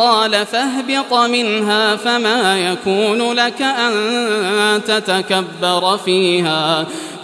قال فاهبط منها فما يكون لك أن تتكبر فيها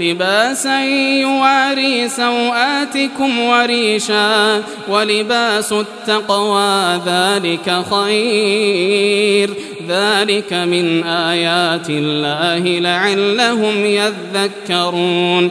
لباسا يواري سوآتكم وريشا ولباس التقوى ذلك خير. ذلك من آيات الله لعلهم يذكرون.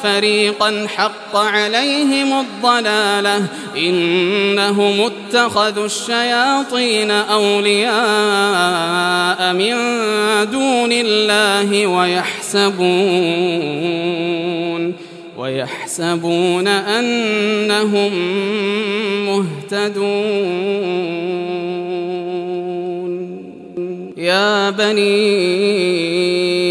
حق عليهم الضلالة إنهم اتخذوا الشياطين أولياء من دون الله ويحسبون ويحسبون أنهم مهتدون. يا بني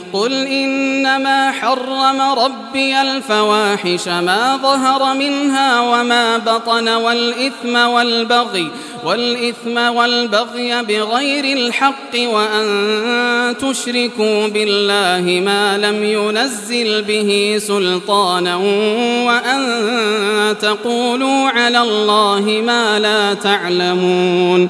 قل إنما حرم ربي الفواحش ما ظهر منها وما بطن والإثم والبغي والإثم والبغي بغير الحق وأن تشركوا بالله ما لم ينزل به سلطانا وأن تقولوا على الله ما لا تعلمون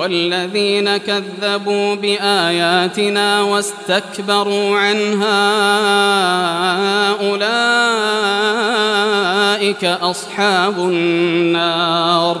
والذين كذبوا بآياتنا واستكبروا عنها أولئك أصحاب النار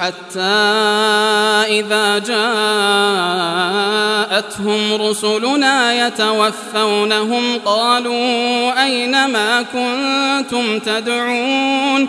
حتى إذا جاءتهم رسلنا يتوفونهم قالوا أين ما كنتم تدعون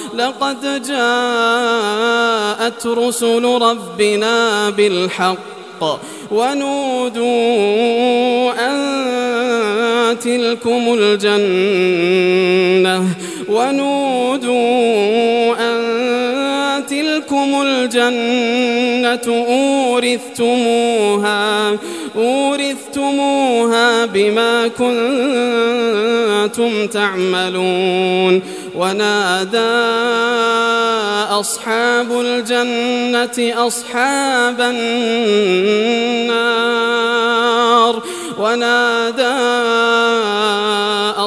لقد جاءت رسل ربنا بالحق ونودوا أن تلكم الجنة ونودوا أن تلكم الجنة أورثتموها أورثتموها بما كنتم تعملون ونادى أصحاب الجنة أصحاب النار. ونادى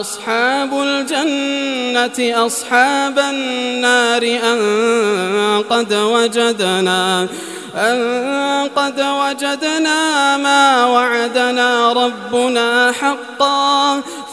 أصحاب الجنة أصحاب النار أن قد وجدنا أن قد وجدنا ما وعدنا ربنا حقا.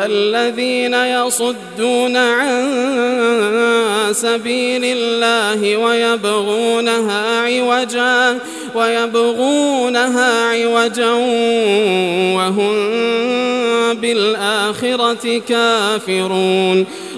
الذين يصدون عن سبيل الله ويبغونها عوجا ويبغونها عوجا وهم بالآخرة كافرون.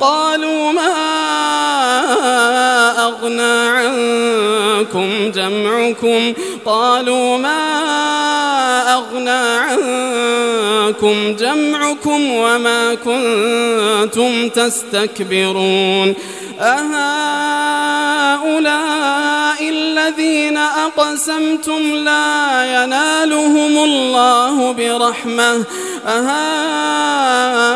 قالوا ما أغنى عنكم جمعكم؟ قالوا ما أغنى عنكم جمعكم وما كنتم تستكبرون؟ أهؤلاء الذين أقسمتم لا ينالهم الله برحمة. أهؤلاء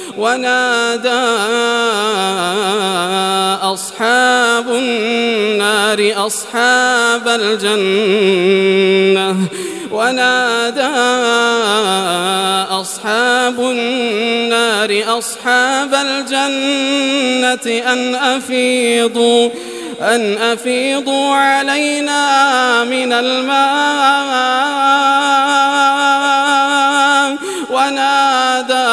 ونادى أصحاب النار أصحاب الجنة ونادى أصحاب النار أصحاب الجنة أن أفيضوا أن أفيضوا علينا من الماء. ونادى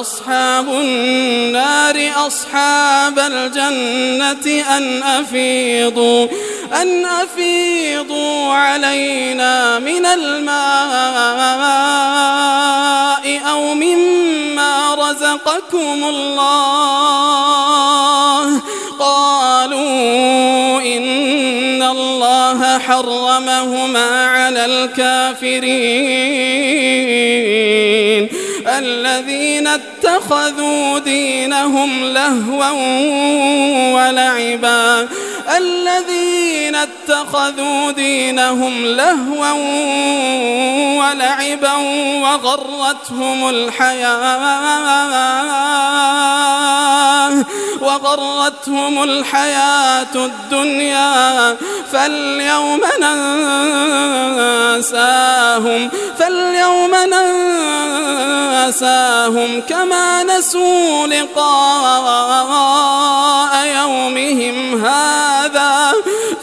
أصحاب النار أصحاب الجنة أن أفيضوا أن أفيضوا علينا من الماء أو مما رزقكم الله. إن الله حرمهما على الكافرين الذين اتخذوا دينهم لهوا ولعبا الذين اتخذوا دينهم لهوا ولعبا وغرتهم الحياة وغرتهم الحياة الدنيا. فاليوم ننساهم فاليوم ننساهم كما نسوا لقاء يومهم هذا.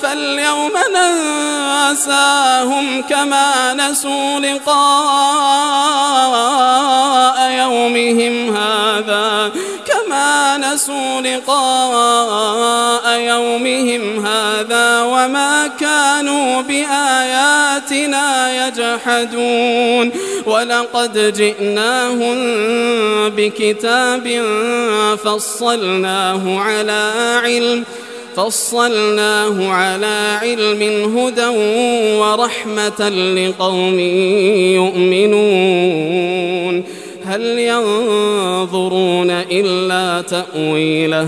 فاليوم ننساهم كما نسوا لقاء يومهم هذا كما نسوا لقاء يومهم هذا وما كانوا بآياتنا يجحدون ولقد جئناهم بكتاب فصلناه على علم فصلناه على علم هدى ورحمة لقوم يؤمنون. هل ينظرون إلا تأويله؟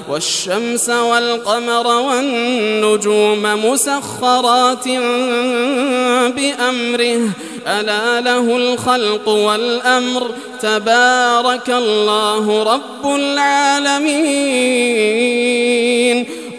والشمس والقمر والنجوم مسخرات بأمره. ألا له الخلق والأمر. تبارك الله رب العالمين.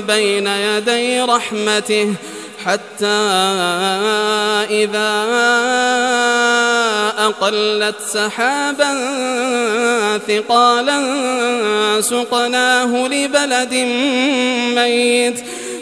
بين يدي رحمته حتى إذا أقلت سحابا ثقالا سقناه لبلد ميت.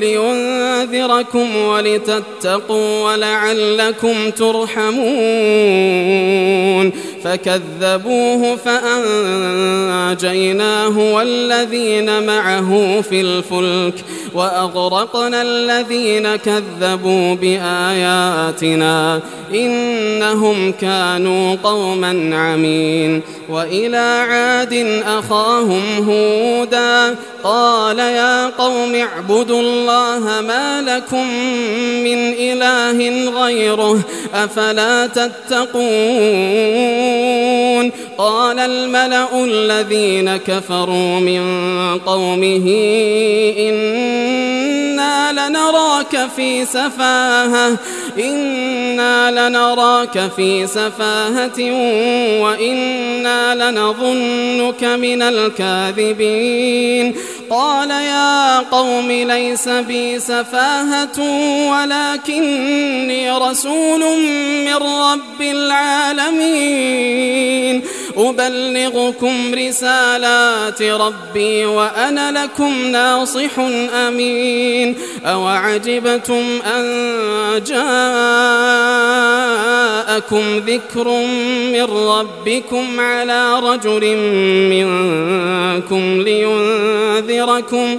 لينذركم ولتتقوا ولعلكم ترحمون فكذبوه فأنجيناه والذين معه في الفلك وأغرقنا الذين كذبوا بآياتنا إنهم كانوا قوما عمين وإلى عاد أخاهم هودا قال يا قوم اعبدوا الله ما لكم من إله غيره أفلا تتقون قال الملأ الذين كفروا من قومه إنا لنراك في سفاهة إنا لنراك في سفاهة وإنا لنظنك من الكاذبين قال يا قوم ليس بي سفاهة ولكني رسول من رب العالمين أبلغكم رسالات ربي وأنا لكم ناصح أمين أوعجبتم أن جاءكم ذكر من ربكم على رجل منكم لينذركم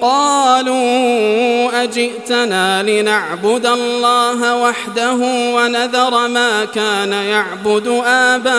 قالوا أجئتنا لنعبد الله وحده ونذر ما كان يعبد آباؤنا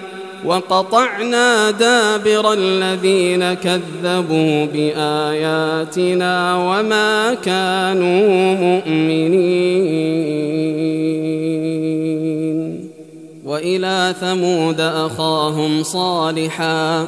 وقطعنا دابر الذين كذبوا بآياتنا وما كانوا مؤمنين. وإلى ثمود أخاهم صالحاً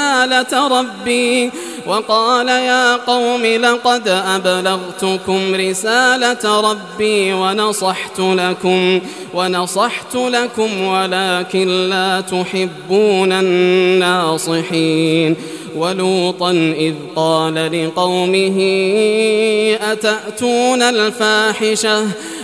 ربي وقال يا قوم لقد أبلغتكم رسالة ربي ونصحت لكم ونصحت لكم ولكن لا تحبون الناصحين ولوطا إذ قال لقومه أتأتون الفاحشة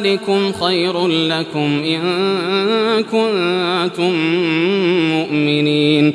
ذلكم خير لكم إن كنتم مؤمنين.